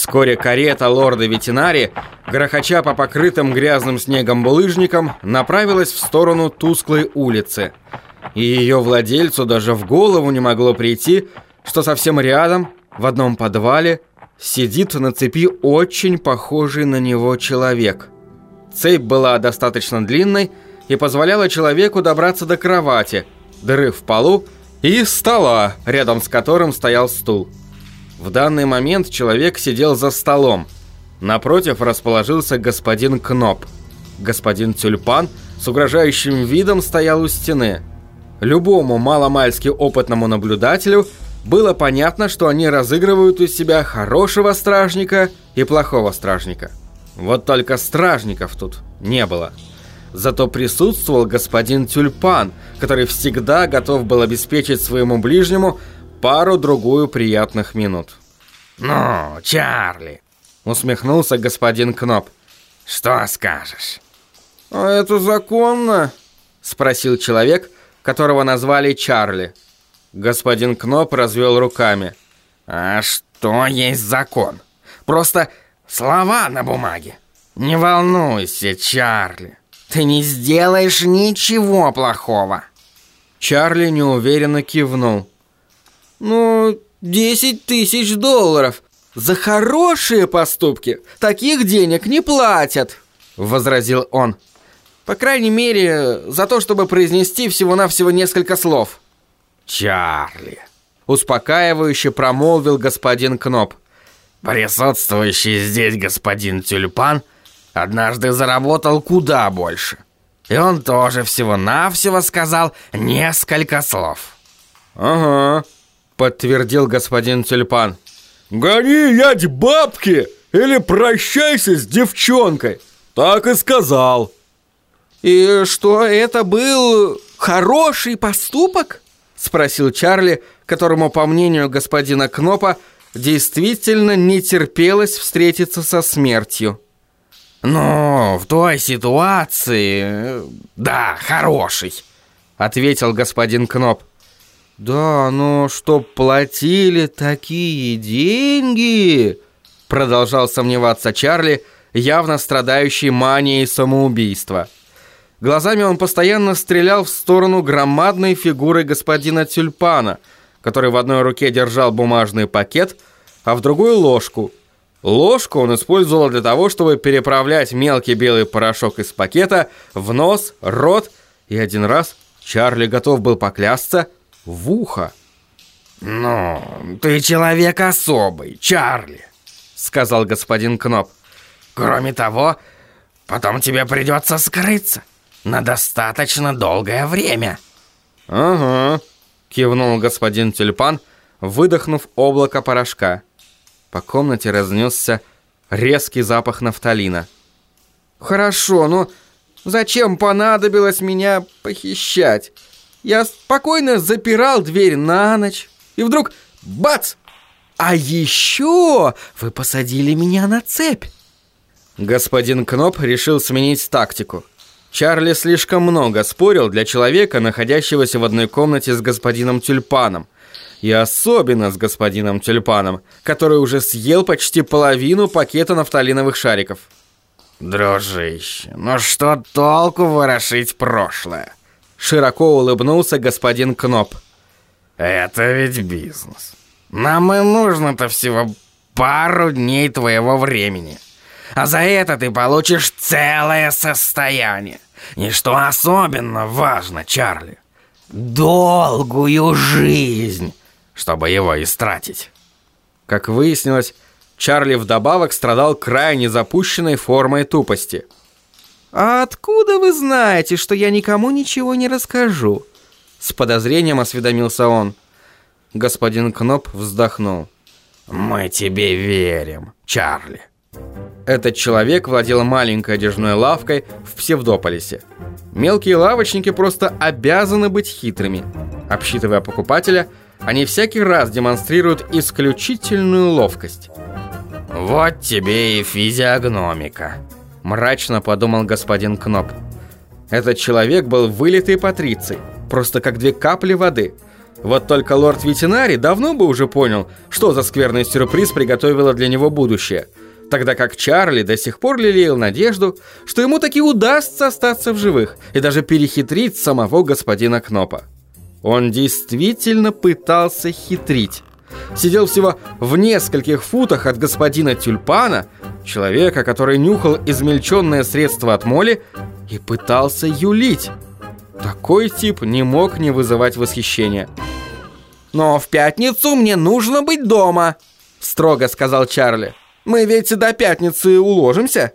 Вскоре карета лорда ветеринари, грохоча по покрытым грязным снегом булыжникам, направилась в сторону тусклой улицы. И ее владельцу даже в голову не могло прийти, что совсем рядом, в одном подвале, сидит на цепи очень похожий на него человек. Цепь была достаточно длинной и позволяла человеку добраться до кровати, дыры в полу и стола, рядом с которым стоял стул. В данный момент человек сидел за столом. Напротив расположился господин Кноп. Господин Тюльпан с угрожающим видом стоял у стены. Любому маломальски опытному наблюдателю было понятно, что они разыгрывают из себя хорошего стражника и плохого стражника. Вот только стражников тут не было. Зато присутствовал господин Тюльпан, который всегда готов был обеспечить своему ближнему пару-другую приятных минут. «Ну, Чарли!» — усмехнулся господин Кноп. «Что скажешь?» «А это законно?» — спросил человек, которого назвали Чарли. Господин Кноп развел руками. «А что есть закон? Просто слова на бумаге. Не волнуйся, Чарли. Ты не сделаешь ничего плохого». Чарли неуверенно кивнул. «Ну, десять тысяч долларов. За хорошие поступки таких денег не платят», — возразил он. «По крайней мере, за то, чтобы произнести всего-навсего несколько слов». «Чарли», — успокаивающе промолвил господин Кноп. «Присутствующий здесь господин Тюльпан однажды заработал куда больше. И он тоже всего-навсего сказал несколько слов». «Ага», подтвердил господин Тюльпан. «Гони, ядь, бабки! Или прощайся с девчонкой!» Так и сказал. «И что, это был хороший поступок?» Спросил Чарли, которому, по мнению господина Кнопа, действительно не терпелось встретиться со смертью. «Ну, в той ситуации... да, хороший», — ответил господин Кноп. «Да, но чтоб платили такие деньги...» Продолжал сомневаться Чарли, явно страдающий манией самоубийства. Глазами он постоянно стрелял в сторону громадной фигуры господина Тюльпана, который в одной руке держал бумажный пакет, а в другую ложку. Ложку он использовал для того, чтобы переправлять мелкий белый порошок из пакета в нос, рот, и один раз Чарли готов был поклясться – в ухо. «Ну, ты человек особый, Чарли», — сказал господин Кноп. «Кроме того, потом тебе придется скрыться на достаточно долгое время». «Ага», — кивнул господин Тюльпан, выдохнув облако порошка. По комнате разнесся резкий запах нафталина. «Хорошо, но зачем понадобилось меня похищать?» Я спокойно запирал дверь на ночь, и вдруг бац! А еще вы посадили меня на цепь. Господин Кноп решил сменить тактику. Чарли слишком много спорил для человека, находящегося в одной комнате с господином Тюльпаном. И особенно с господином Тюльпаном, который уже съел почти половину пакета нафталиновых шариков. «Дружище, ну что толку ворошить прошлое?» Широко улыбнулся господин Кноп. «Это ведь бизнес. Нам и нужно-то всего пару дней твоего времени. А за это ты получишь целое состояние. И что особенно важно, Чарли, долгую жизнь, чтобы его истратить». Как выяснилось, Чарли вдобавок страдал крайне запущенной формой тупости – «А откуда вы знаете, что я никому ничего не расскажу?» С подозрением осведомился он. Господин Кноп вздохнул. «Мы тебе верим, Чарли». Этот человек владел маленькой одежной лавкой в Псевдополисе. Мелкие лавочники просто обязаны быть хитрыми. Обсчитывая покупателя, они всякий раз демонстрируют исключительную ловкость. «Вот тебе и физиогномика», Мрачно подумал господин Кноп. Этот человек был вылитый патриций, просто как две капли воды. Вот только лорд-ветеринарий давно бы уже понял, что за скверный сюрприз приготовило для него будущее, тогда как Чарли до сих пор лелеял надежду, что ему таки удастся остаться в живых и даже перехитрить самого господина Кнопа. Он действительно пытался хитрить. Сидел всего в нескольких футах от господина Тюльпана, человека, который нюхал измельченное средство от моли, и пытался юлить. Такой тип не мог не вызывать восхищения. «Но в пятницу мне нужно быть дома», — строго сказал Чарли. «Мы ведь до пятницы уложимся».